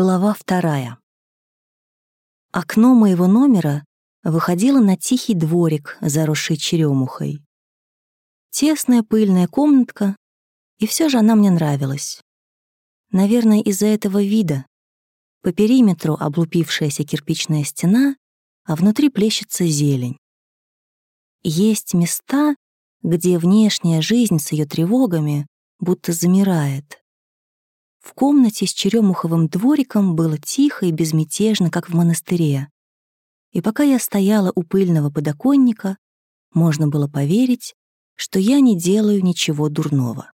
Глава вторая. Окно моего номера выходило на тихий дворик, заросший черемухой. Тесная пыльная комнатка, и все же она мне нравилась. Наверное, из-за этого вида. По периметру облупившаяся кирпичная стена, а внутри плещется зелень. Есть места, где внешняя жизнь с ее тревогами будто замирает. В комнате с черемуховым двориком было тихо и безмятежно, как в монастыре. И пока я стояла у пыльного подоконника, можно было поверить, что я не делаю ничего дурного.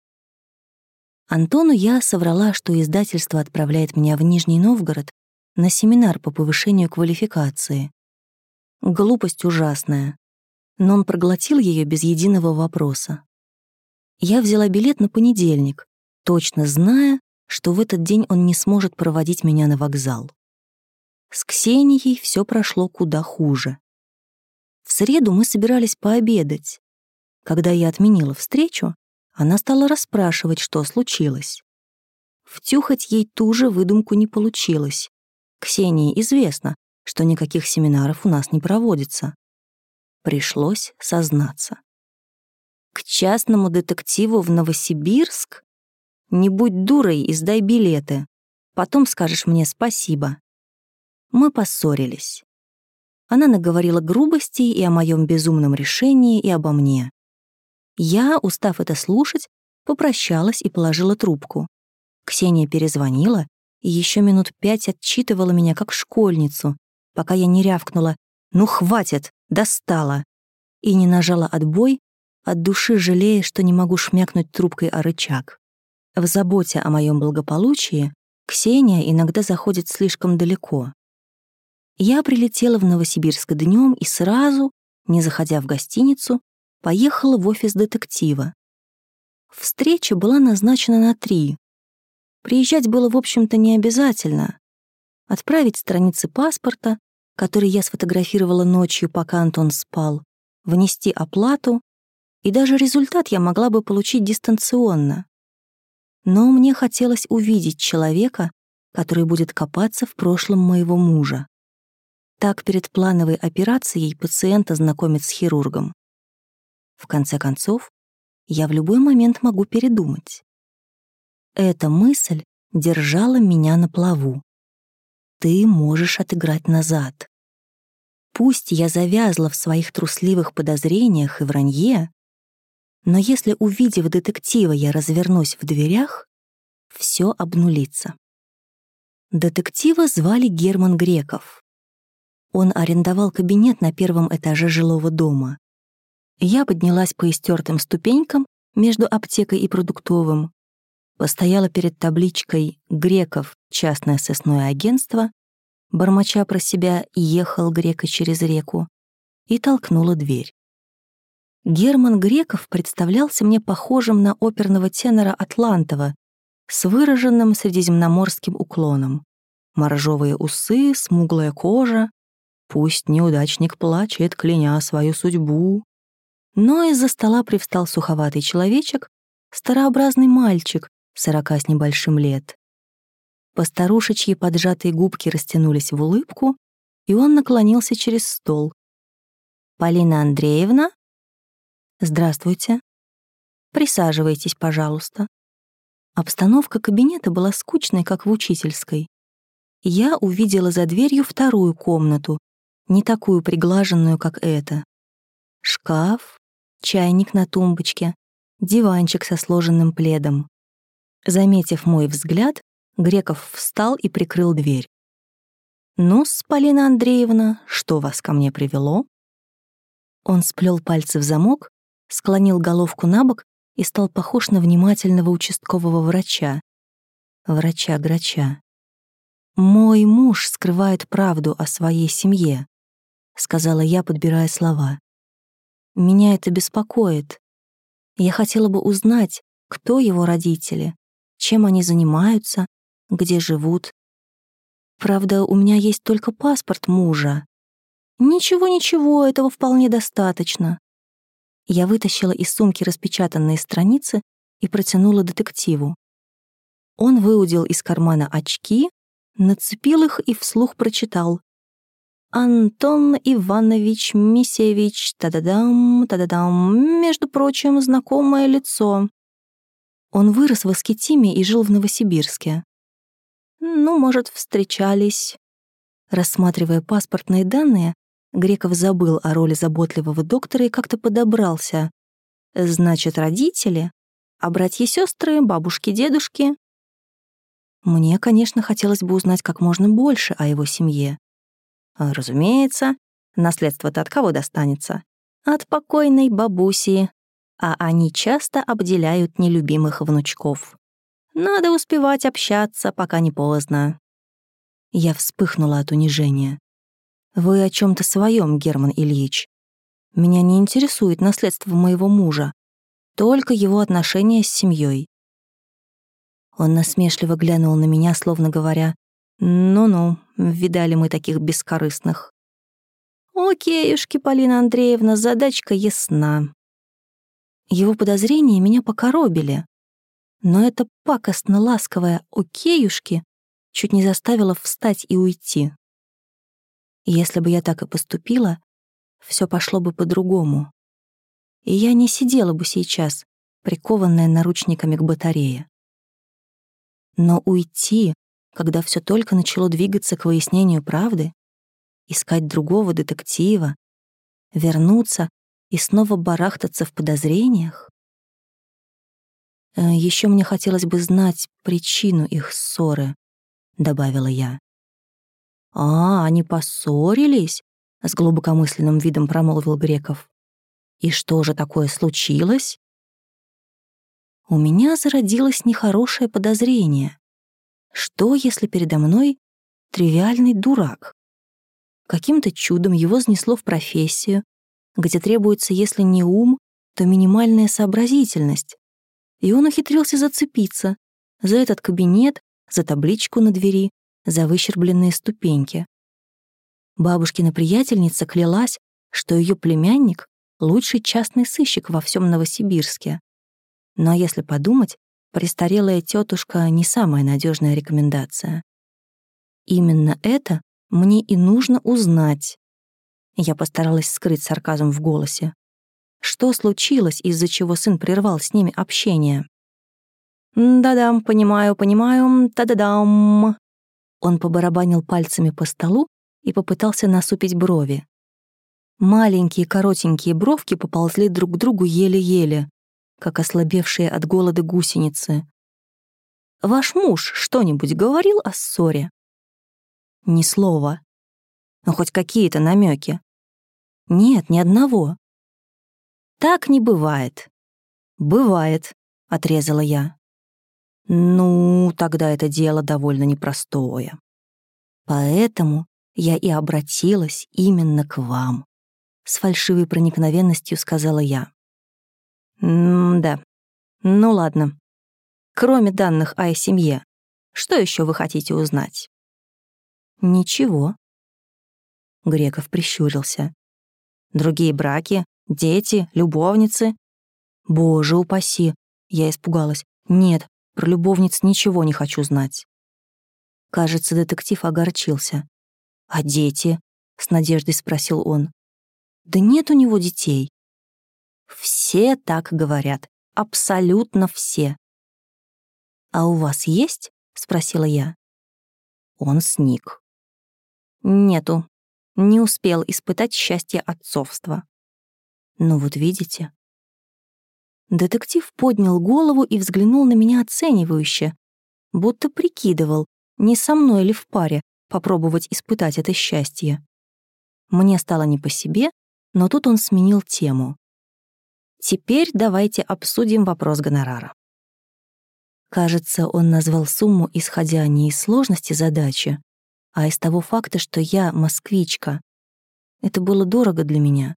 Антону я соврала, что издательство отправляет меня в Нижний Новгород на семинар по повышению квалификации. Глупость ужасная. Но он проглотил ее без единого вопроса. Я взяла билет на понедельник, точно зная, что в этот день он не сможет проводить меня на вокзал. С Ксенией все прошло куда хуже. В среду мы собирались пообедать. Когда я отменила встречу, она стала расспрашивать, что случилось. Втюхать ей ту же выдумку не получилось. Ксении известно, что никаких семинаров у нас не проводится. Пришлось сознаться. К частному детективу в Новосибирск? Не будь дурой и сдай билеты. Потом скажешь мне спасибо. Мы поссорились. Она наговорила грубостей и о моем безумном решении, и обо мне. Я, устав это слушать, попрощалась и положила трубку. Ксения перезвонила и еще минут пять отчитывала меня как школьницу, пока я не рявкнула «Ну хватит, достала!» и не нажала отбой, от души жалея, что не могу шмякнуть трубкой о рычаг. В заботе о моем благополучии Ксения иногда заходит слишком далеко. Я прилетела в Новосибирск днем и сразу, не заходя в гостиницу, поехала в офис детектива. Встреча была назначена на три. Приезжать было, в общем-то, не обязательно. Отправить страницы паспорта, которые я сфотографировала ночью, пока Антон спал, внести оплату, и даже результат я могла бы получить дистанционно но мне хотелось увидеть человека, который будет копаться в прошлом моего мужа. Так перед плановой операцией пациента знакомит с хирургом. В конце концов, я в любой момент могу передумать. Эта мысль держала меня на плаву. Ты можешь отыграть назад. Пусть я завязла в своих трусливых подозрениях и вранье, но если, увидев детектива, я развернусь в дверях, все обнулится. Детектива звали Герман Греков. Он арендовал кабинет на первом этаже жилого дома. Я поднялась по истертым ступенькам между аптекой и продуктовым, постояла перед табличкой «Греков. Частное сосное агентство», бормоча про себя «Ехал Грека через реку» и толкнула дверь. Герман Греков представлялся мне похожим на оперного тенора Атлантова с выраженным средиземноморским уклоном. Моржовые усы, смуглая кожа. Пусть неудачник плачет, кляня свою судьбу. Но из-за стола привстал суховатый человечек, старообразный мальчик, сорока с небольшим лет. Постарушечьи поджатые губки растянулись в улыбку, и он наклонился через стол. «Полина Андреевна?» «Здравствуйте. Присаживайтесь, пожалуйста». Обстановка кабинета была скучной, как в учительской. Я увидела за дверью вторую комнату, не такую приглаженную, как эта. Шкаф, чайник на тумбочке, диванчик со сложенным пледом. Заметив мой взгляд, Греков встал и прикрыл дверь. «Ну-с, Полина Андреевна, что вас ко мне привело?» Он сплел пальцы в замок склонил головку на бок и стал похож на внимательного участкового врача. Врача-грача. «Мой муж скрывает правду о своей семье», — сказала я, подбирая слова. «Меня это беспокоит. Я хотела бы узнать, кто его родители, чем они занимаются, где живут. Правда, у меня есть только паспорт мужа. Ничего-ничего, этого вполне достаточно. Я вытащила из сумки распечатанные страницы и протянула детективу. Он выудил из кармана очки, нацепил их и вслух прочитал. Антон Иванович Мисевич, та-да-дам, та-да-дам, между прочим, знакомое лицо. Он вырос в Искитиме и жил в Новосибирске. Ну, может, встречались. Рассматривая паспортные данные, Греков забыл о роли заботливого доктора и как-то подобрался. Значит, родители? А братья-сестры, бабушки-дедушки? Мне, конечно, хотелось бы узнать как можно больше о его семье. Разумеется, наследство-то от кого достанется? От покойной бабуси, а они часто обделяют нелюбимых внучков. Надо успевать общаться, пока не поздно. Я вспыхнула от унижения. Вы о чем то своем, Герман Ильич. Меня не интересует наследство моего мужа, только его отношения с семьей. Он насмешливо глянул на меня, словно говоря, «Ну-ну, видали мы таких бескорыстных». «Окейушки, Полина Андреевна, задачка ясна». Его подозрения меня покоробили, но это пакостно-ласковое «окейушки» чуть не заставило встать и уйти. Если бы я так и поступила, все пошло бы по-другому. И я не сидела бы сейчас, прикованная наручниками к батарее. Но уйти когда все только начало двигаться к выяснению правды, искать другого детектива, вернуться и снова барахтаться в подозрениях? Э, Еще мне хотелось бы знать причину их ссоры, добавила я. А, они поссорились? с глубокомысленным видом промолвил Греков. И что же такое случилось? У меня зародилось нехорошее подозрение. Что, если передо мной тривиальный дурак? Каким-то чудом его снесло в профессию, где требуется, если не ум, то минимальная сообразительность. И он ухитрился зацепиться за этот кабинет, за табличку на двери, за выщербленные ступеньки. Бабушкина приятельница клялась, что ее племянник — лучший частный сыщик во всем Новосибирске. Но если подумать, престарелая тетушка не самая надежная рекомендация. Именно это мне и нужно узнать. Я постаралась скрыть сарказм в голосе. Что случилось, из-за чего сын прервал с ними общение? «Да-да, понимаю, понимаю, та-да-дам». Он побарабанил пальцами по столу и попытался насупить брови. Маленькие коротенькие бровки поползли друг к другу еле-еле как ослабевшие от голода гусеницы. «Ваш муж что-нибудь говорил о ссоре?» «Ни слова. Но хоть какие-то намеки. «Нет, ни одного». «Так не бывает». «Бывает», — отрезала я. «Ну, тогда это дело довольно непростое. Поэтому я и обратилась именно к вам», — с фальшивой проникновенностью сказала я. М-да. Ну ладно. Кроме данных о семье, что еще вы хотите узнать? Ничего. Греков прищурился. Другие браки, дети, любовницы? Боже упаси, я испугалась. Нет, про любовниц ничего не хочу знать. Кажется, детектив огорчился. «А дети?» — с надеждой спросил он. «Да нет у него детей. Все так говорят. Абсолютно все. «А у вас есть?» — спросила я. Он сник. «Нету. Не успел испытать счастье отцовства». «Ну вот видите». Детектив поднял голову и взглянул на меня оценивающе, будто прикидывал, не со мной ли в паре попробовать испытать это счастье. Мне стало не по себе, но тут он сменил тему. Теперь давайте обсудим вопрос гонорара. Кажется, он назвал сумму, исходя не из сложности задачи, а из того факта, что я москвичка. Это было дорого для меня,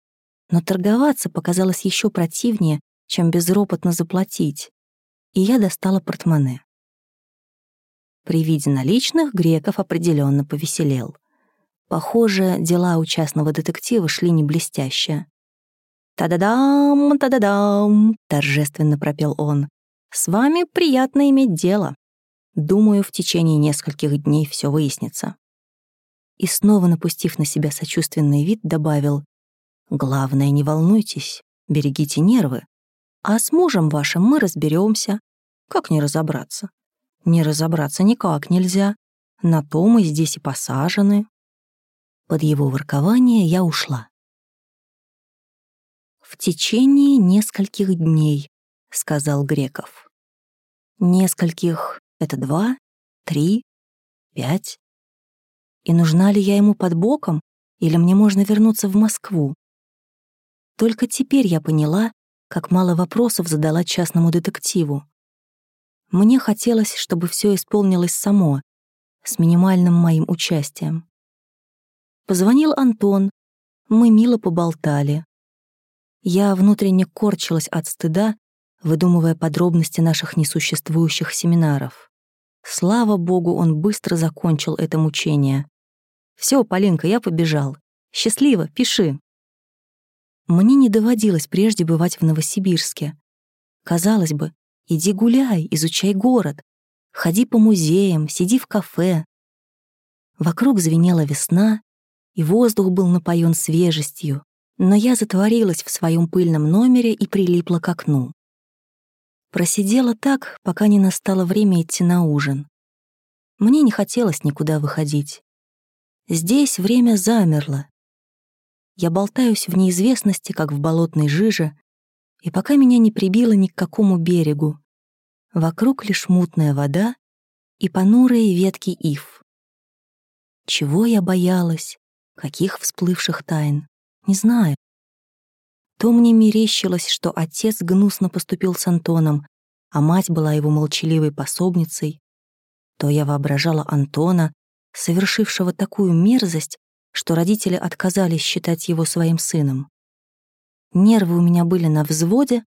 но торговаться показалось еще противнее, чем безропотно заплатить, и я достала портмоне. При виде наличных Греков определенно повеселел. Похоже, дела у частного детектива шли не блестяще. «Та-да-дам, та-да-дам!» — торжественно пропел он. «С вами приятно иметь дело. Думаю, в течение нескольких дней все выяснится. И снова напустив на себя сочувственный вид, добавил, «Главное, не волнуйтесь, берегите нервы, а с мужем вашим мы разберемся. Как не разобраться? Не разобраться никак нельзя. На то мы здесь и посажены». Под его воркование я ушла. «В течение нескольких дней», — сказал Греков. «Нескольких — это два, три, пять. И нужна ли я ему под боком, или мне можно вернуться в Москву? Только теперь я поняла, как мало вопросов задала частному детективу. Мне хотелось, чтобы все исполнилось само, с минимальным моим участием. Позвонил Антон, мы мило поболтали. Я внутренне корчилась от стыда, выдумывая подробности наших несуществующих семинаров. Слава богу, он быстро закончил это мучение. Все, Полинка, я побежал. Счастливо, пиши. Мне не доводилось прежде бывать в Новосибирске. Казалось бы, иди гуляй, изучай город, ходи по музеям, сиди в кафе. Вокруг звенела весна, и воздух был напоен свежестью, но я затворилась в своем пыльном номере и прилипла к окну. Просидела так, пока не настало время идти на ужин. Мне не хотелось никуда выходить. Здесь время замерло. Я болтаюсь в неизвестности, как в болотной жиже, и пока меня не прибило ни к какому берегу. Вокруг лишь мутная вода и понурые ветки ив. Чего я боялась? Каких всплывших тайн? Не знаю. То мне мерещилось, что отец гнусно поступил с Антоном, а мать была его молчаливой пособницей, то я воображала Антона, совершившего такую мерзость, что родители отказались считать его своим сыном. Нервы у меня были на взводе,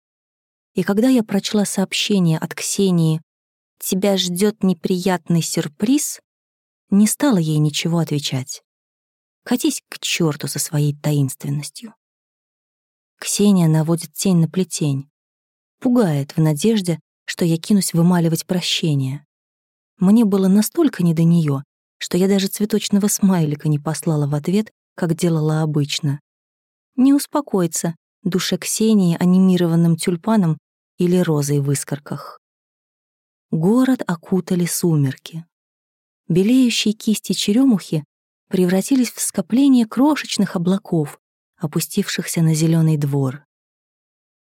и когда я прочла сообщение от Ксении «Тебя ждет неприятный сюрприз», не стала ей ничего отвечать. Катись к черту со своей таинственностью. Ксения наводит тень на плетень, пугает в надежде, что я кинусь вымаливать прощение. Мне было настолько не до нее, что я даже цветочного смайлика не послала в ответ, как делала обычно. Не успокоиться душе Ксении анимированным тюльпаном или розой в искорках. Город окутали сумерки. Белеющие кисти черемухи превратились в скопление крошечных облаков, опустившихся на зеленый двор.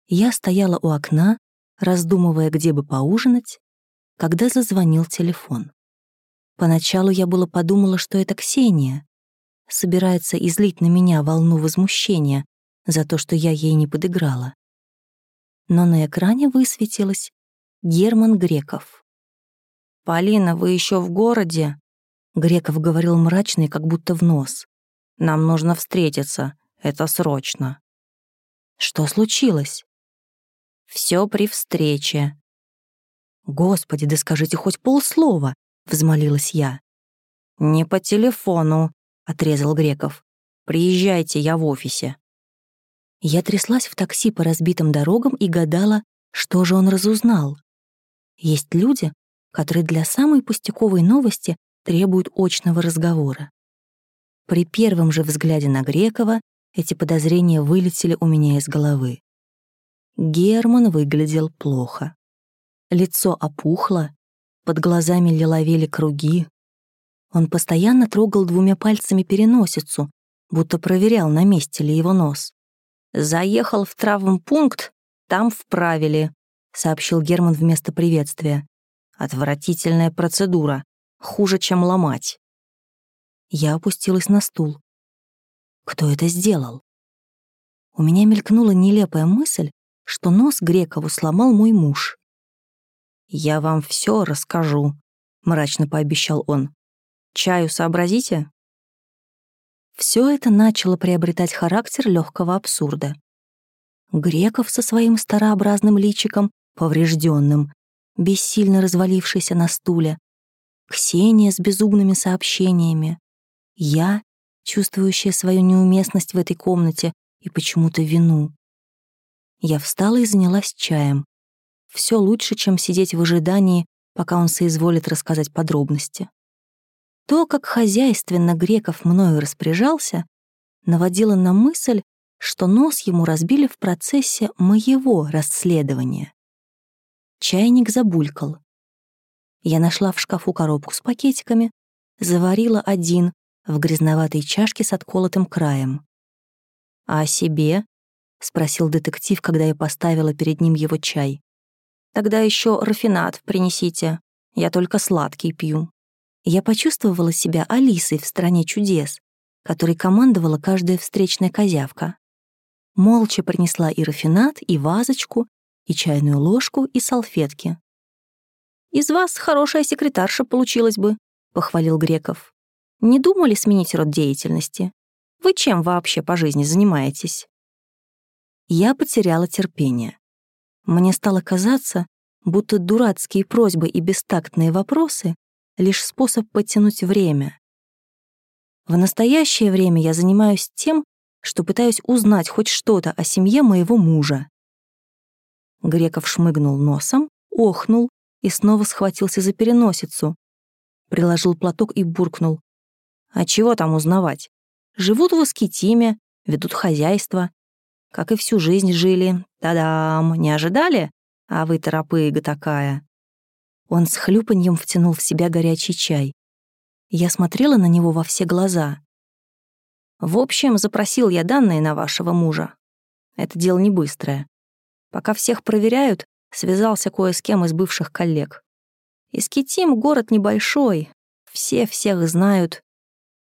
Я стояла у окна, раздумывая, где бы поужинать, когда зазвонил телефон. Поначалу я было подумала, что это Ксения. Собирается излить на меня волну возмущения за то, что я ей не подыграла. Но на экране высветилось Герман Греков. «Полина, вы еще в городе?» Греков говорил мрачно и как будто в нос. «Нам нужно встретиться. Это срочно». «Что случилось?» «Все при встрече». «Господи, да скажите хоть полслова. — взмолилась я. «Не по телефону», — отрезал Греков. «Приезжайте, я в офисе». Я тряслась в такси по разбитым дорогам и гадала, что же он разузнал. Есть люди, которые для самой пустяковой новости требуют очного разговора. При первом же взгляде на Грекова эти подозрения вылетели у меня из головы. Герман выглядел плохо. Лицо опухло, под глазами лиловели круги. Он постоянно трогал двумя пальцами переносицу, будто проверял, на месте ли его нос. «Заехал в травмпункт, там вправили», — сообщил Герман вместо приветствия. «Отвратительная процедура, хуже, чем ломать». Я опустилась на стул. Кто это сделал? У меня мелькнула нелепая мысль, что нос Грекову сломал мой муж. «Я вам все расскажу», — мрачно пообещал он. «Чаю сообразите?» Все это начало приобретать характер легкого абсурда. Греков со своим старообразным личиком, поврежденным, бессильно развалившийся на стуле, Ксения с безумными сообщениями, я, чувствующая свою неуместность в этой комнате и почему-то вину. Я встала и занялась чаем, все лучше, чем сидеть в ожидании, пока он соизволит рассказать подробности. То, как хозяйственно Греков мною распоряжался, наводило на мысль, что нос ему разбили в процессе моего расследования. Чайник забулькал. Я нашла в шкафу коробку с пакетиками, заварила один в грязноватой чашке с отколотым краем. «А о себе?» — спросил детектив, когда я поставила перед ним его чай. «Тогда еще рафинат принесите. Я только сладкий пью». Я почувствовала себя Алисой в «Стране чудес», которой командовала каждая встречная козявка. Молча принесла и рафинат, и вазочку, и чайную ложку, и салфетки. «Из вас хорошая секретарша получилась бы», — похвалил Греков. «Не думали сменить род деятельности? Вы чем вообще по жизни занимаетесь?» Я потеряла терпение. Мне стало казаться, будто дурацкие просьбы и бестактные вопросы — лишь способ потянуть время. В настоящее время я занимаюсь тем, что пытаюсь узнать хоть что-то о семье моего мужа. Греков шмыгнул носом, охнул и снова схватился за переносицу. Приложил платок и буркнул. «А чего там узнавать? Живут в Искитиме, ведут хозяйство. Как и всю жизнь жили. Та-дам! Не ожидали? А вы торопыга такая!» Он с хлюпаньем втянул в себя горячий чай. Я смотрела на него во все глаза. «В общем, запросил я данные на вашего мужа. Это дело не быстрое. Пока всех проверяют, связался кое с кем из бывших коллег. Искитим — город небольшой, все всех знают.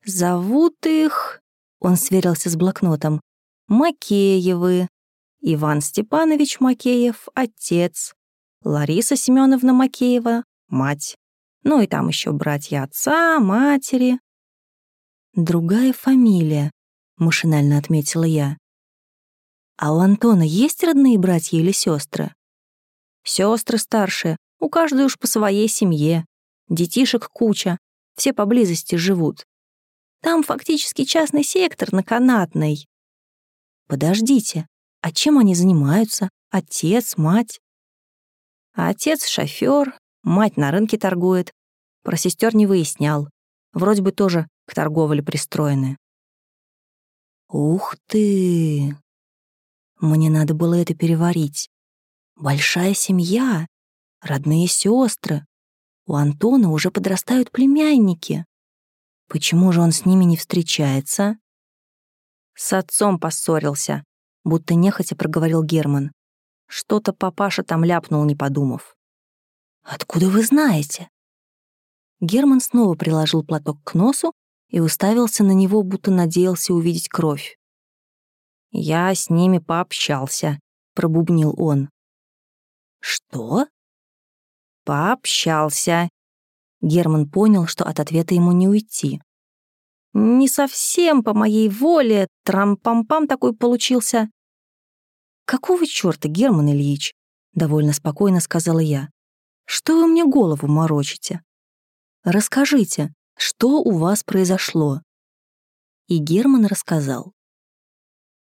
Зовут их... Он сверился с блокнотом. Макеевы. Иван Степанович Макеев — отец. Лариса Семеновна Макеева — мать. Ну и там еще братья отца, матери. Другая фамилия, машинально отметила я. А у Антона есть родные братья или сестры? Сестры старшие, у каждой уж по своей семье. Детишек куча, все поблизости живут. Там фактически частный сектор на канатной. Подождите, а чем они занимаются? Отец, мать? А отец — шофер, мать на рынке торгует. Про сестер не выяснял. Вроде бы тоже к торговле пристроены. Ух ты! Мне надо было это переварить. Большая семья, родные сестры. У Антона уже подрастают племянники. Почему же он с ними не встречается? С отцом поссорился, будто нехотя проговорил Герман. Что-то папаша там ляпнул, не подумав. «Откуда вы знаете?» Герман снова приложил платок к носу и уставился на него, будто надеялся увидеть кровь. «Я с ними пообщался», — пробубнил он. «Что?» «Пообщался». Герман понял, что от ответа ему не уйти. «Не совсем по моей воле, трам-пам-пам такой получился». «Какого чёрта, Герман Ильич?» — довольно спокойно сказала я. «Что вы мне голову морочите? Расскажите, что у вас произошло?» И Герман рассказал.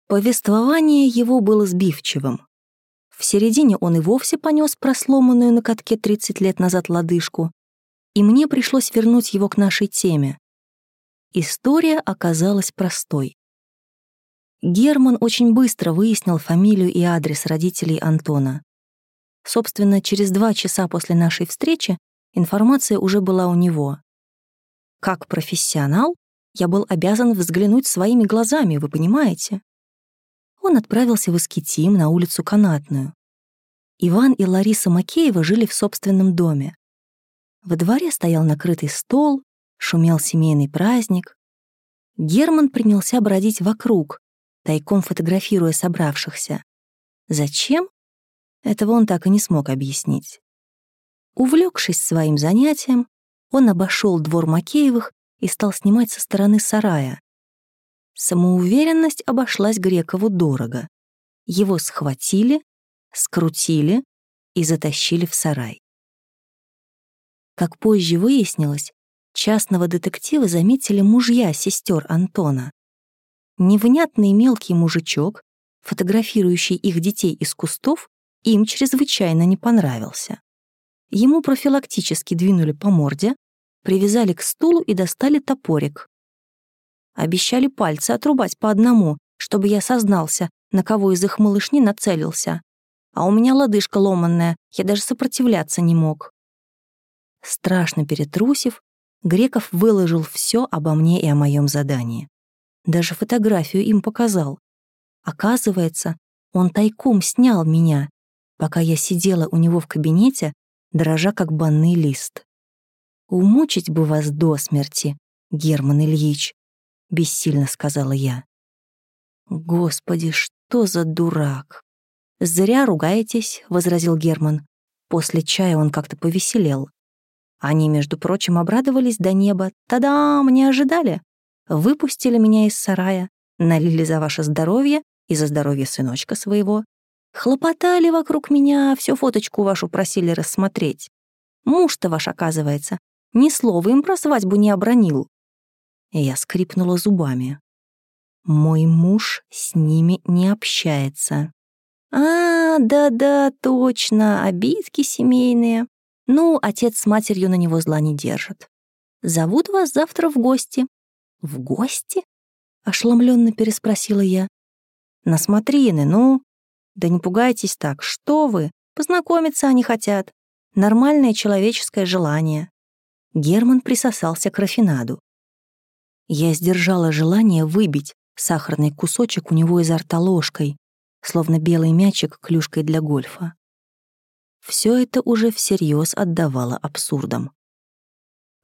Повествование его было сбивчивым. В середине он и вовсе понес просломанную на катке 30 лет назад лодыжку, и мне пришлось вернуть его к нашей теме. История оказалась простой. Герман очень быстро выяснил фамилию и адрес родителей Антона. Собственно, через два часа после нашей встречи информация уже была у него. Как профессионал, я был обязан взглянуть своими глазами, вы понимаете? он отправился в Искитим на улицу Канатную. Иван и Лариса Макеева жили в собственном доме. Во дворе стоял накрытый стол, шумел семейный праздник. Герман принялся бродить вокруг, тайком фотографируя собравшихся. Зачем? Этого он так и не смог объяснить. Увлекшись своим занятием, он обошел двор Макеевых и стал снимать со стороны сарая. Самоуверенность обошлась Грекову дорого. Его схватили, скрутили и затащили в сарай. Как позже выяснилось, частного детектива заметили мужья сестер Антона. Невнятный мелкий мужичок, фотографирующий их детей из кустов, им чрезвычайно не понравился. ему профилактически двинули по морде, привязали к стулу и достали топорик. Обещали пальцы отрубать по одному, чтобы я сознался, на кого из их малышни нацелился. А у меня лодыжка ломанная, я даже сопротивляться не мог. Страшно перетрусив, Греков выложил все обо мне и о моем задании. Даже фотографию им показал. Оказывается, он тайком снял меня, пока я сидела у него в кабинете, дрожа как банный лист. «Умучить бы вас до смерти, Герман Ильич», — бессильно сказала я. «Господи, что за дурак!» «Зря ругаетесь», — возразил Герман. После чая он как-то повеселел. Они, между прочим, обрадовались до неба. Та-дам, не ожидали. Выпустили меня из сарая, налили за ваше здоровье и за здоровье сыночка своего. Хлопотали вокруг меня, всю фоточку вашу просили рассмотреть. Муж-то ваш, оказывается, ни слова им про свадьбу не обронил. Я скрипнула зубами. Мой муж с ними не общается. А, да-да, точно, обидки семейные. Ну, отец с матерью на него зла не держит. Зовут вас завтра в гости. В гости? Ошеломленно переспросила я. На смотрины, ну. Да не пугайтесь так, что вы? Познакомиться они хотят. Нормальное человеческое желание. Герман присосался к рафинаду. Я сдержала желание выбить сахарный кусочек у него изо рта ложкой, словно белый мячик клюшкой для гольфа. Все это уже всерьез отдавало абсурдом.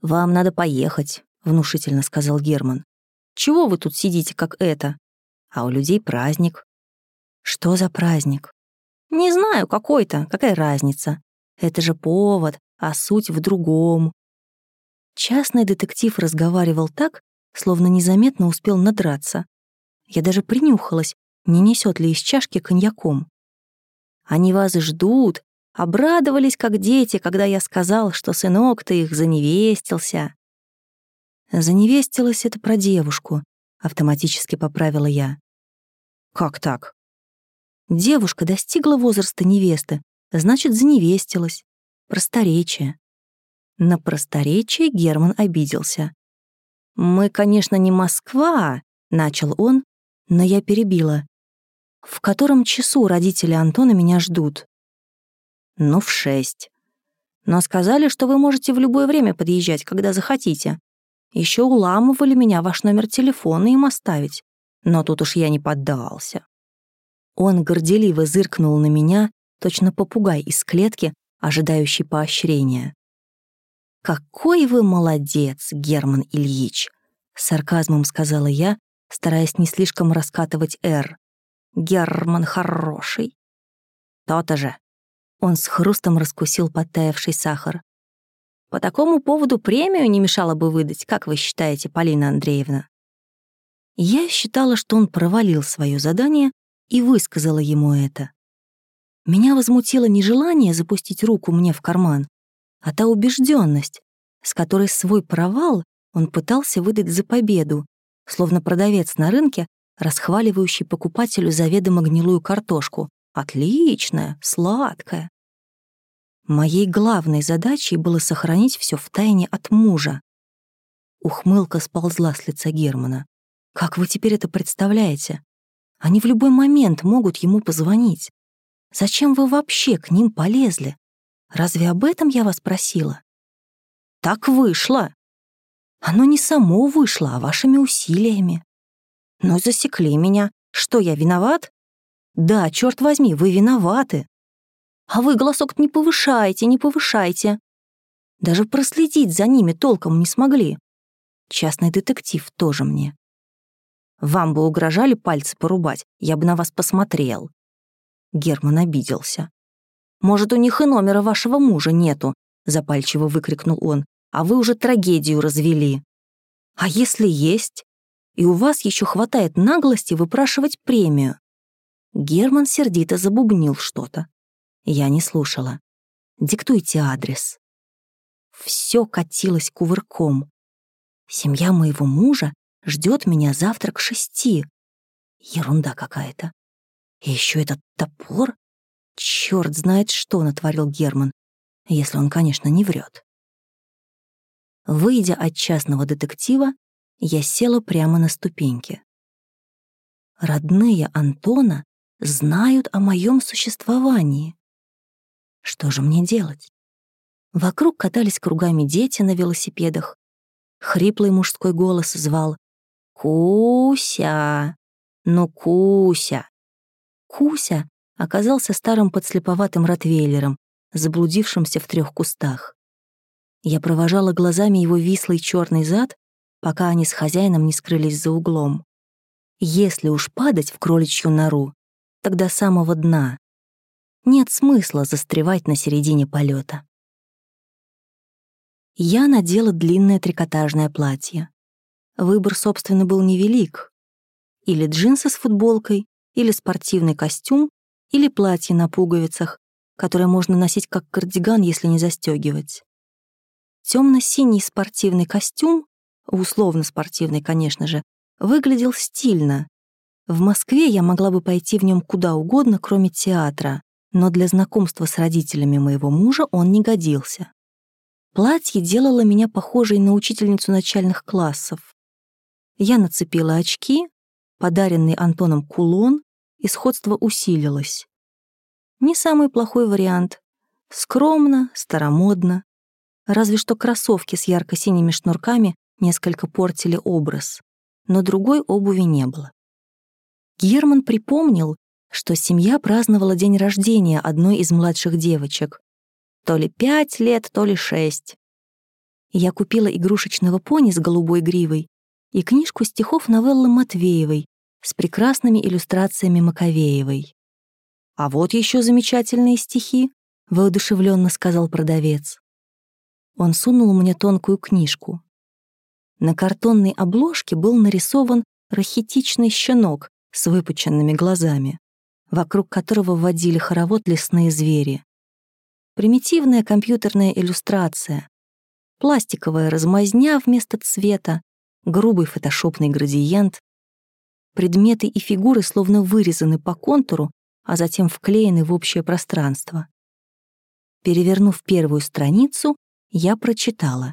«Вам надо поехать», — внушительно сказал Герман. «Чего вы тут сидите, как это? А у людей праздник». «Что за праздник?» «Не знаю, какой-то, какая разница. Это же повод, а суть в другом». Частный детектив разговаривал так, словно незаметно успел надраться. Я даже принюхалась, не несет ли из чашки коньяком. «Они вас ждут, Обрадовались, как дети, когда я сказал, что сынок-то их заневестился. Заневестилась это про девушку, автоматически поправила я. Как так? Девушка достигла возраста невесты, значит, заневестилась. Просторечие. На просторечие Герман обиделся. «Мы, конечно, не Москва», — начал он, но я перебила. «В котором часу родители Антона меня ждут?» Ну, в шесть. Но сказали, что вы можете в любое время подъезжать, когда захотите. Еще уламывали меня ваш номер телефона им оставить. Но тут уж я не поддался. Он горделиво зыркнул на меня, точно попугай из клетки, ожидающий поощрения. «Какой вы молодец, Герман Ильич!» — сарказмом сказала я, стараясь не слишком раскатывать «Р». «Герман хороший». «То-то же», он с хрустом раскусил подтаявший сахар. «По такому поводу премию не мешало бы выдать, как вы считаете, Полина Андреевна?» Я считала, что он провалил свое задание и высказала ему это. Меня возмутило не желание запустить руку мне в карман, а та убежденность, с которой свой провал он пытался выдать за победу, словно продавец на рынке, расхваливающий покупателю заведомо гнилую картошку. Отличная, сладкая. Моей главной задачей было сохранить все в тайне от мужа. Ухмылка сползла с лица Германа. «Как вы теперь это представляете? Они в любой момент могут ему позвонить. Зачем вы вообще к ним полезли? Разве об этом я вас просила?» «Так вышло!» «Оно не само вышло, а вашими усилиями». «Но засекли меня. Что, я виноват?» «Да, черт возьми, вы виноваты. А вы голосок не повышайте, не повышайте. Даже проследить за ними толком не смогли. Частный детектив тоже мне. Вам бы угрожали пальцы порубать, я бы на вас посмотрел. Герман обиделся. «Может, у них и номера вашего мужа нету», — запальчиво выкрикнул он, «а вы уже трагедию развели». «А если есть? И у вас еще хватает наглости выпрашивать премию?» Герман сердито забубнил что-то. Я не слушала. «Диктуйте адрес». Все катилось кувырком. Семья моего мужа ждет меня завтра к шести. Ерунда какая-то. И еще этот топор. Черт знает, что натворил Герман. если он, конечно, не врет. Выйдя от частного детектива, я села прямо на ступеньке. Родные Антона знают о моем существовании. Что же мне делать? Вокруг катались кругами дети на велосипедах. Хриплый мужской голос звал «Куся! Ну, Куся!» Куся оказался старым подслеповатым ротвейлером, заблудившимся в трех кустах. Я провожала глазами его вислый черный зад, пока они с хозяином не скрылись за углом. Если уж падать в кроличью нору, тогда самого дна. Нет смысла застревать на середине полета. Я надела длинное трикотажное платье. Выбор, собственно, был невелик. Или джинсы с футболкой, или спортивный костюм, или платье на пуговицах, которое можно носить как кардиган, если не застегивать. Темно-синий спортивный костюм, условно-спортивный, конечно же, выглядел стильно. В Москве я могла бы пойти в нем куда угодно, кроме театра, но для знакомства с родителями моего мужа он не годился. Платье делало меня похожей на учительницу начальных классов. Я нацепила очки, подаренный Антоном кулон, и сходство усилилось. Не самый плохой вариант. Скромно, старомодно. Разве что кроссовки с ярко-синими шнурками несколько портили образ но другой обуви не было. Герман припомнил, что семья праздновала день рождения одной из младших девочек. То ли пять лет, то ли шесть. Я купила игрушечного пони с голубой гривой и книжку стихов новеллы Матвеевой с прекрасными иллюстрациями Маковеевой. «А вот еще замечательные стихи», — воодушевленно сказал продавец. Он сунул мне тонкую книжку. На картонной обложке был нарисован рахитичный щенок с выпученными глазами, вокруг которого водили хоровод лесные звери. Примитивная компьютерная иллюстрация, пластиковая размазня вместо цвета, грубый фотошопный градиент. Предметы и фигуры словно вырезаны по контуру, а затем вклеены в общее пространство. Перевернув первую страницу, я прочитала.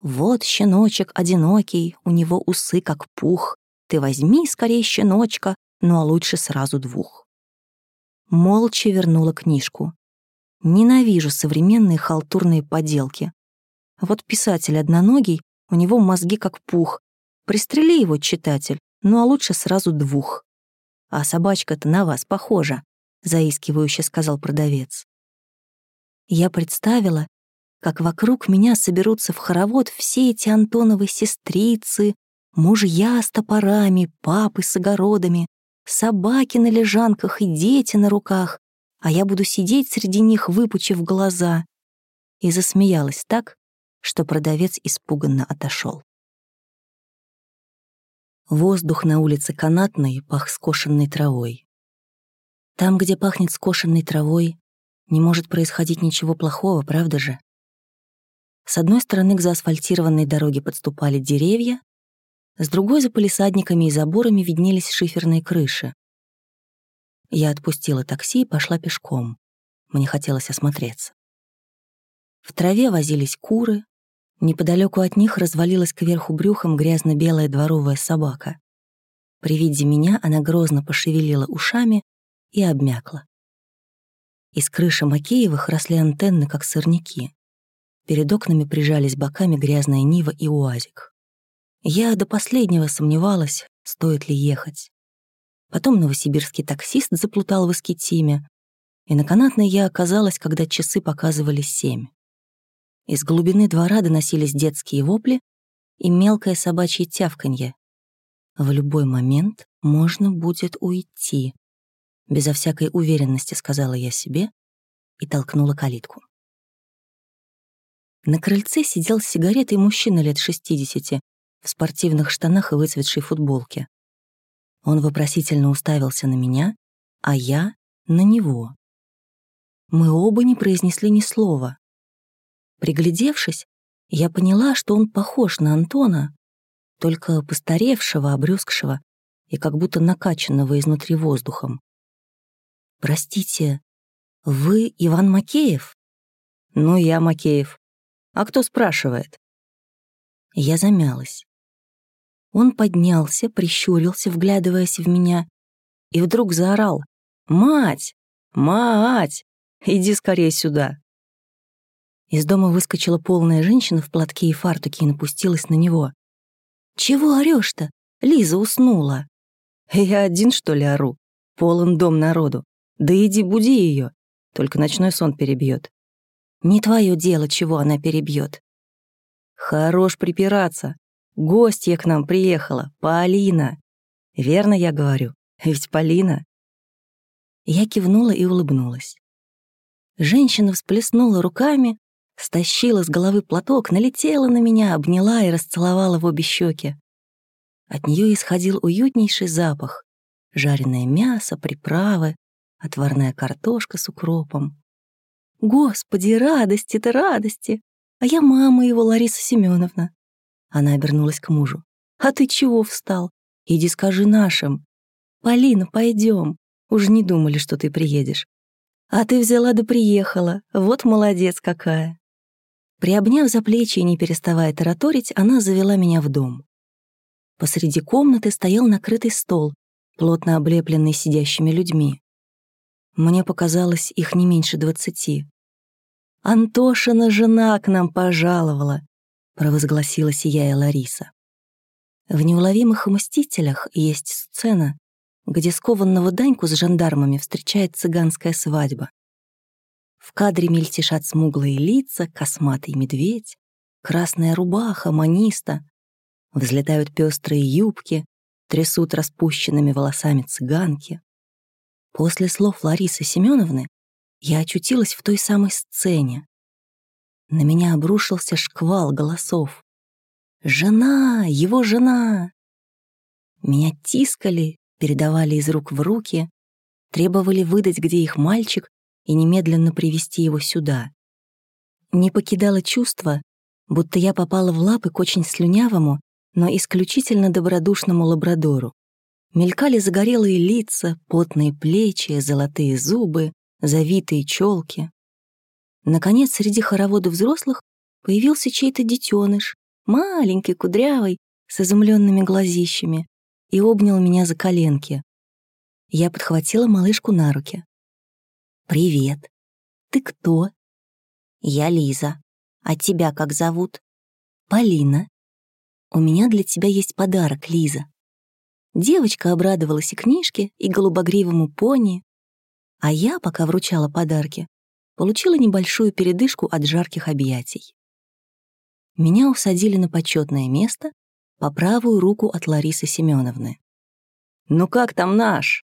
Вот щеночек одинокий, у него усы как пух. Ты возьми скорее щеночка, ну а лучше сразу двух. Молча вернула книжку. Ненавижу современные халтурные поделки. Вот писатель одноногий, у него мозги как пух. Пристрели его, читатель, ну а лучше сразу двух. А собачка-то на вас похожа, заискивающе сказал продавец. Я представила, как вокруг меня соберутся в хоровод все эти Антоновы сестрицы, мужья с топорами, папы с огородами, собаки на лежанках и дети на руках, а я буду сидеть среди них, выпучив глаза. И засмеялась так, что продавец испуганно отошел. Воздух на улице Канатной пах скошенной травой. Там, где пахнет скошенной травой, не может происходить ничего плохого, правда же? С одной стороны к заасфальтированной дороге подступали деревья, с другой за полисадниками и заборами виднелись шиферные крыши. Я отпустила такси и пошла пешком. Мне хотелось осмотреться. В траве возились куры, неподалеку от них развалилась кверху брюхом грязно-белая дворовая собака. При виде меня она грозно пошевелила ушами и обмякла. Из крыши Макеевых росли антенны, как сорняки. Перед окнами прижались боками грязная Нива и УАЗик. Я до последнего сомневалась, стоит ли ехать. Потом новосибирский таксист заплутал в Искитиме, и на канатной я оказалась, когда часы показывали семь. Из глубины двора доносились детские вопли и мелкое собачье тявканье. В любой момент можно будет уйти. Безо всякой уверенности сказала я себе и толкнула калитку. На крыльце сидел с сигаретой мужчина лет 60 в спортивных штанах и выцветшей футболке. Он вопросительно уставился на меня, а я — на него. Мы оба не произнесли ни слова. Приглядевшись, я поняла, что он похож на Антона, только постаревшего, обрюзгшего и как будто накачанного изнутри воздухом. «Простите, вы Иван Макеев?» Ну, я Макеев. А кто спрашивает? Я замялась. Он поднялся, прищурился, вглядываясь в меня, и вдруг заорал. «Мать! Мать! Иди скорее сюда!» Из дома выскочила полная женщина в платке и фартуке и напустилась на него. «Чего орёшь-то? Лиза уснула». «Я один, что ли, ору? Полон дом народу. Да иди буди ее, только ночной сон перебьет. Не твое дело, чего она перебьет. Хорош припираться. Гостья к нам приехала, Полина. Верно я говорю, ведь Полина. Я кивнула и улыбнулась. Женщина всплеснула руками, стащила с головы платок, налетела на меня, обняла и расцеловала в обе щеки. От нее исходил уютнейший запах. Жареное мясо, приправы, отварная картошка с укропом. Господи, радости-то радости! А я мама его, Лариса Семеновна. Она обернулась к мужу. А ты чего встал? Иди скажи нашим. Полина, пойдем. Уж не думали, что ты приедешь. А ты взяла да приехала. Вот молодец какая. Приобняв за плечи и не переставая тараторить, она завела меня в дом. Посреди комнаты стоял накрытый стол, плотно облепленный сидящими людьми. Мне показалось, их не меньше двадцати. «Антошина жена к нам пожаловала», — провозгласила сияя Лариса. В «Неуловимых мстителях» есть сцена, где скованного Даньку с жандармами встречает цыганская свадьба. В кадре мельтешат смуглые лица, косматый медведь, красная рубаха, маниста, взлетают пестрые юбки, трясут распущенными волосами цыганки. После слов Ларисы Семеновны я очутилась в той самой сцене. На меня обрушился шквал голосов. «Жена! Его жена!» Меня тискали, передавали из рук в руки, требовали выдать, где их мальчик, и немедленно привести его сюда. Не покидало чувство, будто я попала в лапы к очень слюнявому, но исключительно добродушному лабрадору. Мелькали загорелые лица, потные плечи, золотые зубы, завитые челки. Наконец, среди хоровода взрослых появился чей-то детеныш, маленький, кудрявый, с изумленными глазищами, и обнял меня за коленки. Я подхватила малышку на руки. «Привет. Ты кто?» «Я Лиза. А тебя как зовут?» «Полина. У меня для тебя есть подарок, Лиза». Девочка обрадовалась и книжке, и голубогривому пони. А я, пока вручала подарки, получила небольшую передышку от жарких объятий. Меня усадили на почетное место по правую руку от Ларисы Семеновны. «Ну как там наш?»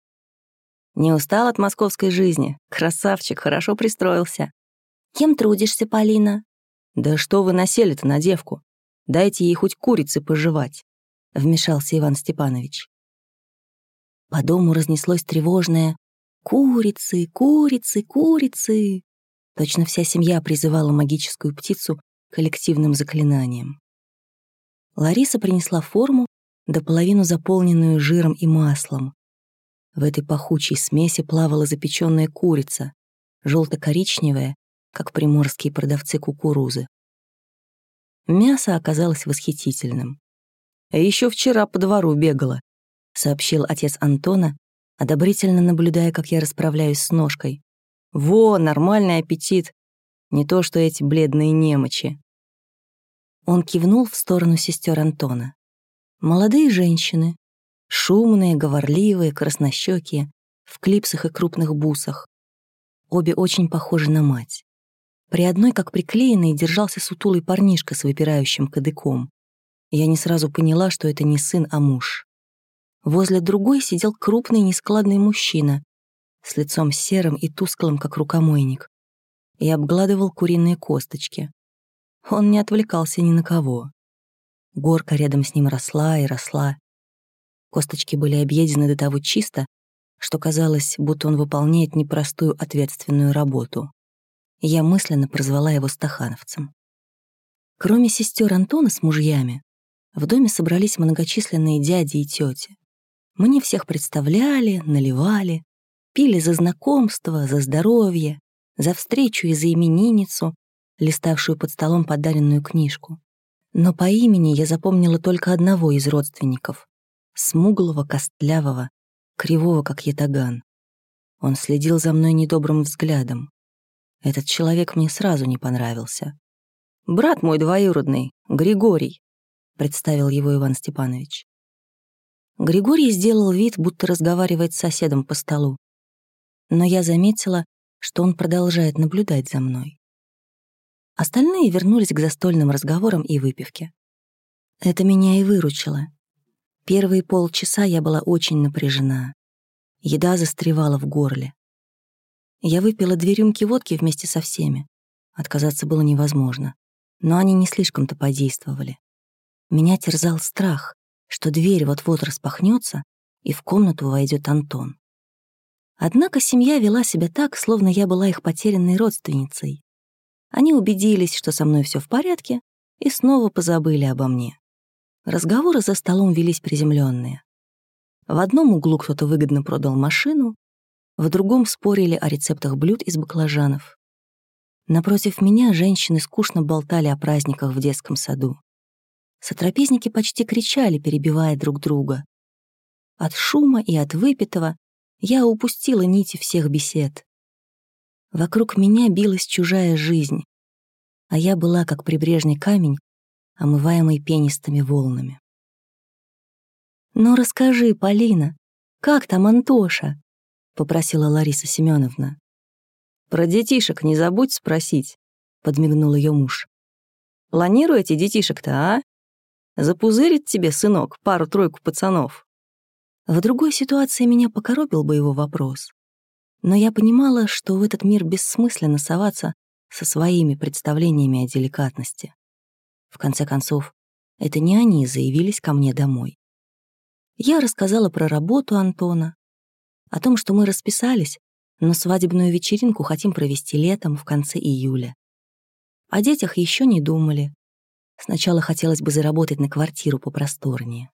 «Не устал от московской жизни? Красавчик, хорошо пристроился». «Кем трудишься, Полина?» «Да что вы насели-то на девку? Дайте ей хоть курицы пожевать», — вмешался Иван Степанович. По дому разнеслось тревожное «Курицы, курицы, курицы!» Точно вся семья призывала магическую птицу коллективным заклинанием. Лариса принесла форму, до половину заполненную жиром и маслом. В этой пахучей смеси плавала запеченная курица, желто-коричневая, как приморские продавцы кукурузы. Мясо оказалось восхитительным. Еще вчера по двору бегала, — сообщил отец Антона, одобрительно наблюдая, как я расправляюсь с ножкой. «Во, нормальный аппетит! Не то, что эти бледные немочи!» Он кивнул в сторону сестер Антона. Молодые женщины, шумные, говорливые, краснощекие, в клипсах и крупных бусах. Обе очень похожи на мать. При одной, как приклеенной, держался сутулый парнишка с выпирающим кадыком. Я не сразу поняла, что это не сын, а муж. Возле другой сидел крупный нескладный мужчина с лицом серым и тусклым, как рукомойник, и обгладывал куриные косточки. Он не отвлекался ни на кого. Горка рядом с ним росла и росла. Косточки были объедены до того чисто, что казалось, будто он выполняет непростую ответственную работу. Я мысленно прозвала его стахановцем. Кроме сестер Антона с мужьями, в доме собрались многочисленные дяди и тети. Мне всех представляли, наливали, пили за знакомство, за здоровье, за встречу и за именинницу, листавшую под столом подаренную книжку. Но по имени я запомнила только одного из родственников — смуглого, костлявого, кривого, как ятаган. Он следил за мной недобрым взглядом. Этот человек мне сразу не понравился. «Брат мой двоюродный, Григорий», — представил его Иван Степанович. Григорий сделал вид, будто разговаривает с соседом по столу. Но я заметила, что он продолжает наблюдать за мной. Остальные вернулись к застольным разговорам и выпивке. Это меня и выручило. Первые полчаса я была очень напряжена. Еда застревала в горле. Я выпила две рюмки водки вместе со всеми. Отказаться было невозможно. Но они не слишком-то подействовали. Меня терзал страх, что дверь вот-вот распахнется, и в комнату войдет Антон. Однако семья вела себя так, словно я была их потерянной родственницей. Они убедились, что со мной все в порядке, и снова позабыли обо мне. Разговоры за столом велись приземленные. В одном углу кто-то выгодно продал машину, в другом спорили о рецептах блюд из баклажанов. Напротив меня женщины скучно болтали о праздниках в детском саду. Сотрапезники почти кричали, перебивая друг друга. От шума и от выпитого я упустила нити всех бесед. Вокруг меня билась чужая жизнь, а я была как прибрежный камень, омываемый пенистыми волнами. «Ну расскажи, Полина, как там Антоша?» — попросила Лариса Семеновна. «Про детишек не забудь спросить», — подмигнул ее муж. «Планируете детишек-то, а? Запузырит тебе, сынок, пару-тройку пацанов». В другой ситуации меня покоробил бы его вопрос. Но я понимала, что в этот мир бессмысленно соваться со своими представлениями о деликатности. В конце концов, это не они заявились ко мне домой. Я рассказала про работу Антона, о том, что мы расписались, но свадебную вечеринку хотим провести летом, в конце июля. О детях еще не думали. Сначала хотелось бы заработать на квартиру попросторнее.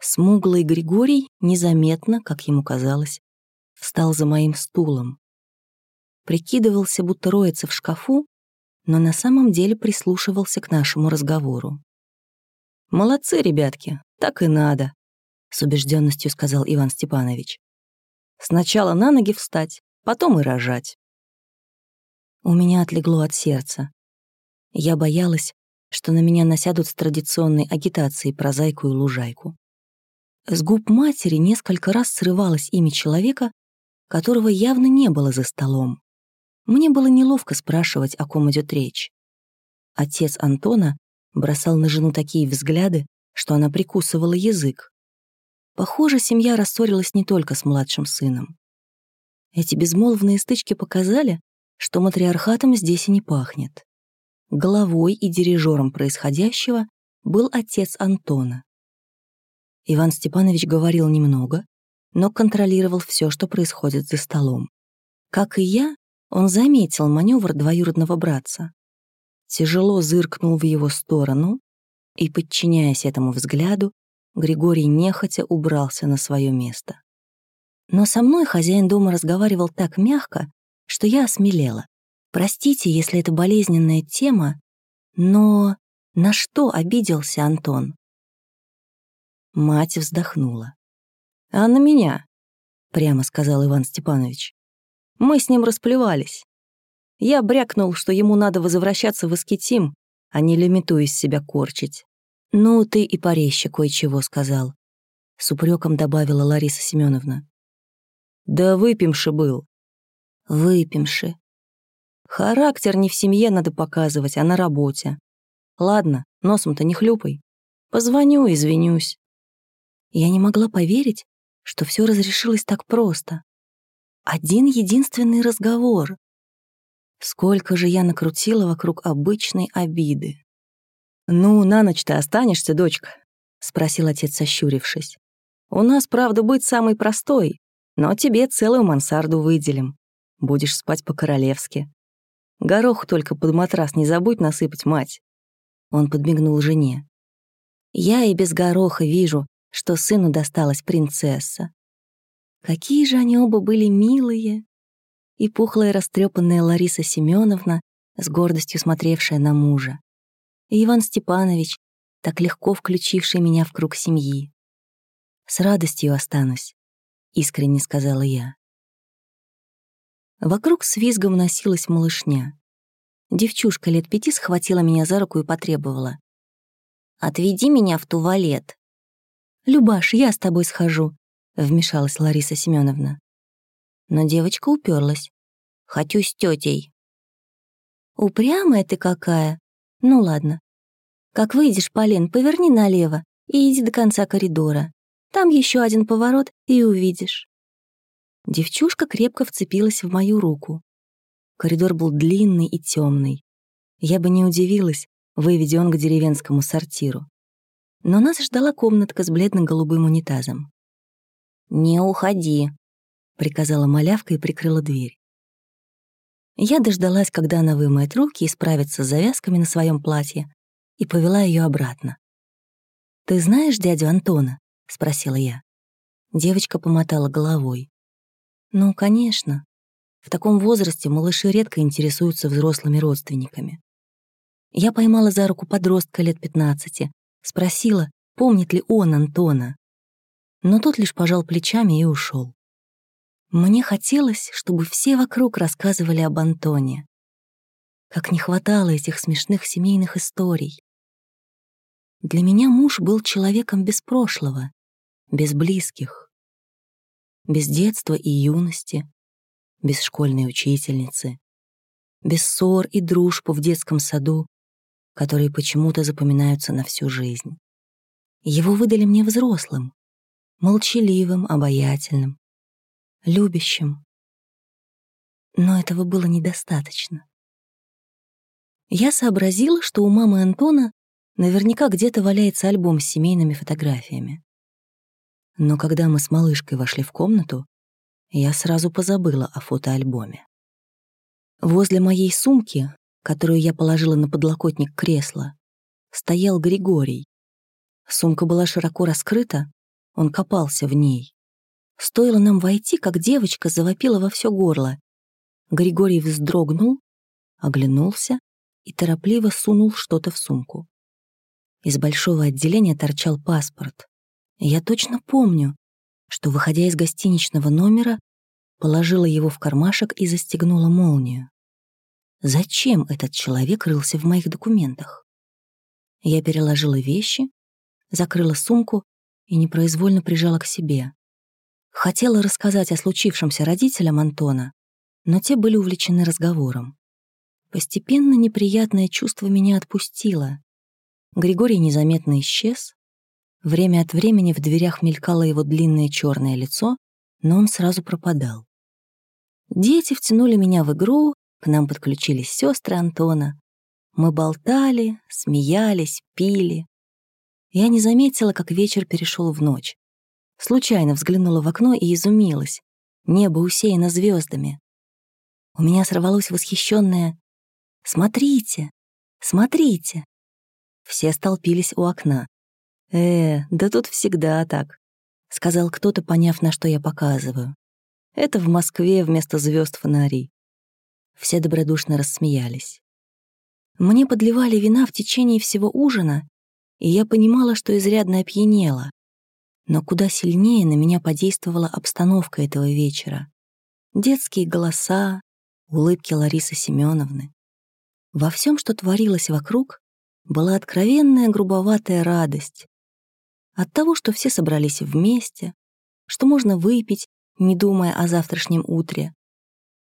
Смуглый Григорий незаметно, как ему казалось, встал за моим стулом. Прикидывался, будто роется в шкафу, но на самом деле прислушивался к нашему разговору. «Молодцы, ребятки, так и надо», — с убежденностью сказал Иван Степанович. «Сначала на ноги встать, потом и рожать». У меня отлегло от сердца. Я боялась, что на меня насядут с традиционной агитацией про зайку и лужайку. С губ матери несколько раз срывалось имя человека, которого явно не было за столом. Мне было неловко спрашивать, о ком идет речь. Отец Антона бросал на жену такие взгляды, что она прикусывала язык. Похоже, семья рассорилась не только с младшим сыном. Эти безмолвные стычки показали, что матриархатом здесь и не пахнет. Головой и дирижером происходящего был отец Антона. Иван Степанович говорил немного, но контролировал все, что происходит за столом. Как и я, он заметил маневр двоюродного братца. Тяжело зыркнул в его сторону и, подчиняясь этому взгляду, Григорий нехотя убрался на свое место. Но со мной хозяин дома разговаривал так мягко, что я осмелела. Простите, если это болезненная тема, но на что обиделся Антон? Мать вздохнула. «А на меня?» — прямо сказал Иван Степанович. «Мы с ним расплевались. Я брякнул, что ему надо возвращаться в Аскетим, а не лимиту из себя корчить. «Ну, ты и порезче кое-чего сказал», — с упреком добавила Лариса Семеновна. «Да выпимши был». «Выпимши». «Характер не в семье надо показывать, а на работе. Ладно, носом-то не хлюпай. Позвоню, извинюсь». Я не могла поверить, что все разрешилось так просто. Один единственный разговор. Сколько же я накрутила вокруг обычной обиды. «Ну, на ночь ты останешься, дочка?» — спросил отец, сощурившись. «У нас, правда, быть самый простой, но тебе целую мансарду выделим. Будешь спать по-королевски. Горох только под матрас не забудь насыпать, мать». Он подмигнул жене. «Я и без гороха вижу, что сыну досталась принцесса. Какие же они оба были милые!» И пухлая растрепанная Лариса Семеновна с гордостью смотревшая на мужа, и Иван Степанович, так легко включивший меня в круг семьи. «С радостью останусь», — искренне сказала я. Вокруг с визгом носилась малышня. Девчушка лет пяти схватила меня за руку и потребовала. «Отведи меня в туалет». «Любаш, я с тобой схожу», — вмешалась Лариса Семеновна. Но девочка уперлась. «Хочу с тетей. «Упрямая ты какая! Ну ладно. Как выйдешь, Полин, поверни налево и иди до конца коридора. Там еще один поворот, и увидишь». Девчушка крепко вцепилась в мою руку. Коридор был длинный и темный. Я бы не удивилась, выведя он к деревенскому сортиру. Но нас ждала комнатка с бледно-голубым унитазом. «Не уходи», — приказала малявка и прикрыла дверь. Я дождалась, когда она вымоет руки и справится с завязками на своем платье, и повела ее обратно. «Ты знаешь дядю Антона?» — спросила я. Девочка помотала головой. Ну, конечно. В таком возрасте малыши редко интересуются взрослыми родственниками. Я поймала за руку подростка лет 15, спросила, помнит ли он Антона. Но тот лишь пожал плечами и ушел. Мне хотелось, чтобы все вокруг рассказывали об Антоне. Как не хватало этих смешных семейных историй. Для меня муж был человеком без прошлого, без близких без детства и юности, без школьной учительницы, без ссор и дружбы в детском саду, которые почему-то запоминаются на всю жизнь. Его выдали мне взрослым, молчаливым, обаятельным, любящим. Но этого было недостаточно. Я сообразила, что у мамы Антона наверняка где-то валяется альбом с семейными фотографиями. Но когда мы с малышкой вошли в комнату, я сразу позабыла о фотоальбоме. Возле моей сумки, которую я положила на подлокотник кресла, стоял Григорий. Сумка была широко раскрыта, он копался в ней. Стоило нам войти, как девочка завопила во все горло. Григорий вздрогнул, оглянулся и торопливо сунул что-то в сумку. Из большого отделения торчал паспорт. Я точно помню, что, выходя из гостиничного номера, положила его в кармашек и застегнула молнию. Зачем этот человек рылся в моих документах? Я переложила вещи, закрыла сумку и непроизвольно прижала к себе. Хотела рассказать о случившемся родителям Антона, но те были увлечены разговором. Постепенно неприятное чувство меня отпустило. Григорий незаметно исчез, Время от времени в дверях мелькало его длинное черное лицо, но он сразу пропадал. Дети втянули меня в игру, к нам подключились сестры Антона. Мы болтали, смеялись, пили. Я не заметила, как вечер перешел в ночь. Случайно взглянула в окно и изумилась. Небо усеяно звездами. У меня сорвалось восхищенное «Смотрите! Смотрите!» Все столпились у окна. «Э, да тут всегда так», — сказал кто-то, поняв, на что я показываю. «Это в Москве вместо звезд фонари». Все добродушно рассмеялись. Мне подливали вина в течение всего ужина, и я понимала, что изрядно опьянела. Но куда сильнее на меня подействовала обстановка этого вечера. Детские голоса, улыбки Ларисы Семеновны. Во всем, что творилось вокруг, была откровенная грубоватая радость, от того, что все собрались вместе, что можно выпить, не думая о завтрашнем утре,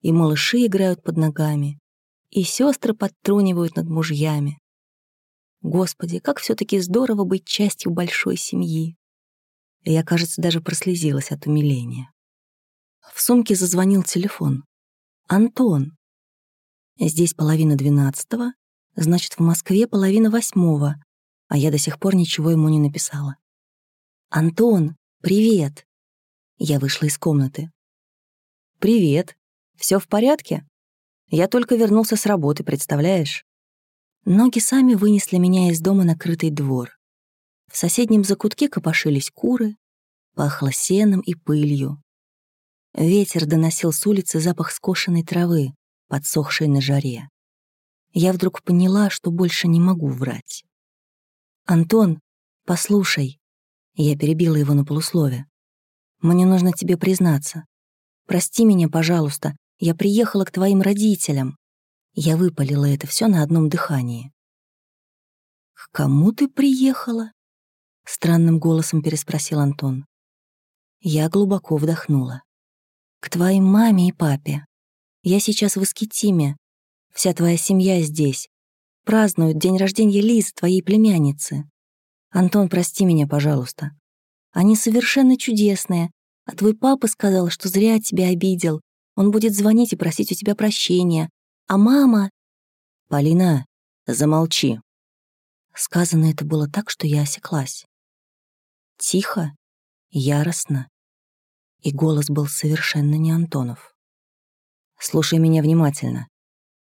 и малыши играют под ногами, и сестры подтрунивают над мужьями. Господи, как все таки здорово быть частью большой семьи. Я, кажется, даже прослезилась от умиления. В сумке зазвонил телефон. «Антон». Здесь половина двенадцатого, значит, в Москве половина восьмого, а я до сих пор ничего ему не написала. «Антон, привет!» Я вышла из комнаты. «Привет. Все в порядке? Я только вернулся с работы, представляешь?» Ноги сами вынесли меня из дома на крытый двор. В соседнем закутке копошились куры, пахло сеном и пылью. Ветер доносил с улицы запах скошенной травы, подсохшей на жаре. Я вдруг поняла, что больше не могу врать. «Антон, послушай». Я перебила его на полуслове. «Мне нужно тебе признаться. Прости меня, пожалуйста. Я приехала к твоим родителям». Я выпалила это все на одном дыхании. «К кому ты приехала?» Странным голосом переспросил Антон. Я глубоко вдохнула. «К твоим маме и папе. Я сейчас в Искитиме. Вся твоя семья здесь. Празднуют день рождения Лизы, твоей племянницы. Антон, прости меня, пожалуйста. Они совершенно чудесные, а твой папа сказал, что зря тебя обидел. Он будет звонить и просить у тебя прощения. А мама... Полина, замолчи. Сказано это было так, что я осеклась. Тихо, яростно. И голос был совершенно не Антонов. «Слушай меня внимательно».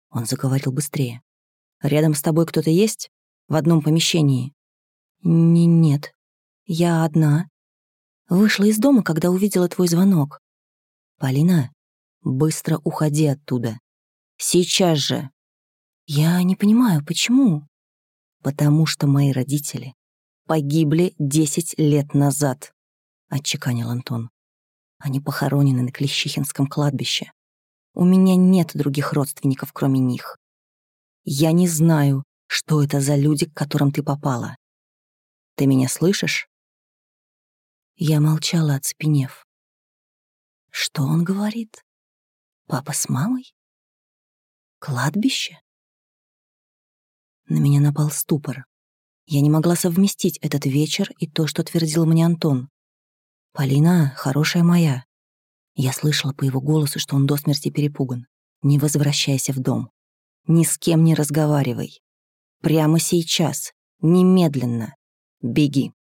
Он заговорил быстрее. «Рядом с тобой кто-то есть? В одном помещении?» Н «Нет, я одна. Вышла из дома, когда увидела твой звонок. Полина, быстро уходи оттуда. Сейчас же!» «Я не понимаю, почему?» «Потому что мои родители погибли десять лет назад», — отчеканил Антон. «Они похоронены на Клещихинском кладбище. У меня нет других родственников, кроме них. Я не знаю, что это за люди, к которым ты попала. Ты меня слышишь?» Я молчала, оцепенев. Что он говорит? Папа с мамой? Кладбище? На меня напал ступор. Я не могла совместить этот вечер и то, что твердил мне Антон. «Полина, хорошая моя». Я слышала по его голосу, что он до смерти перепуган. «Не возвращайся в дом. Ни с кем не разговаривай. Прямо сейчас, немедленно. Беги».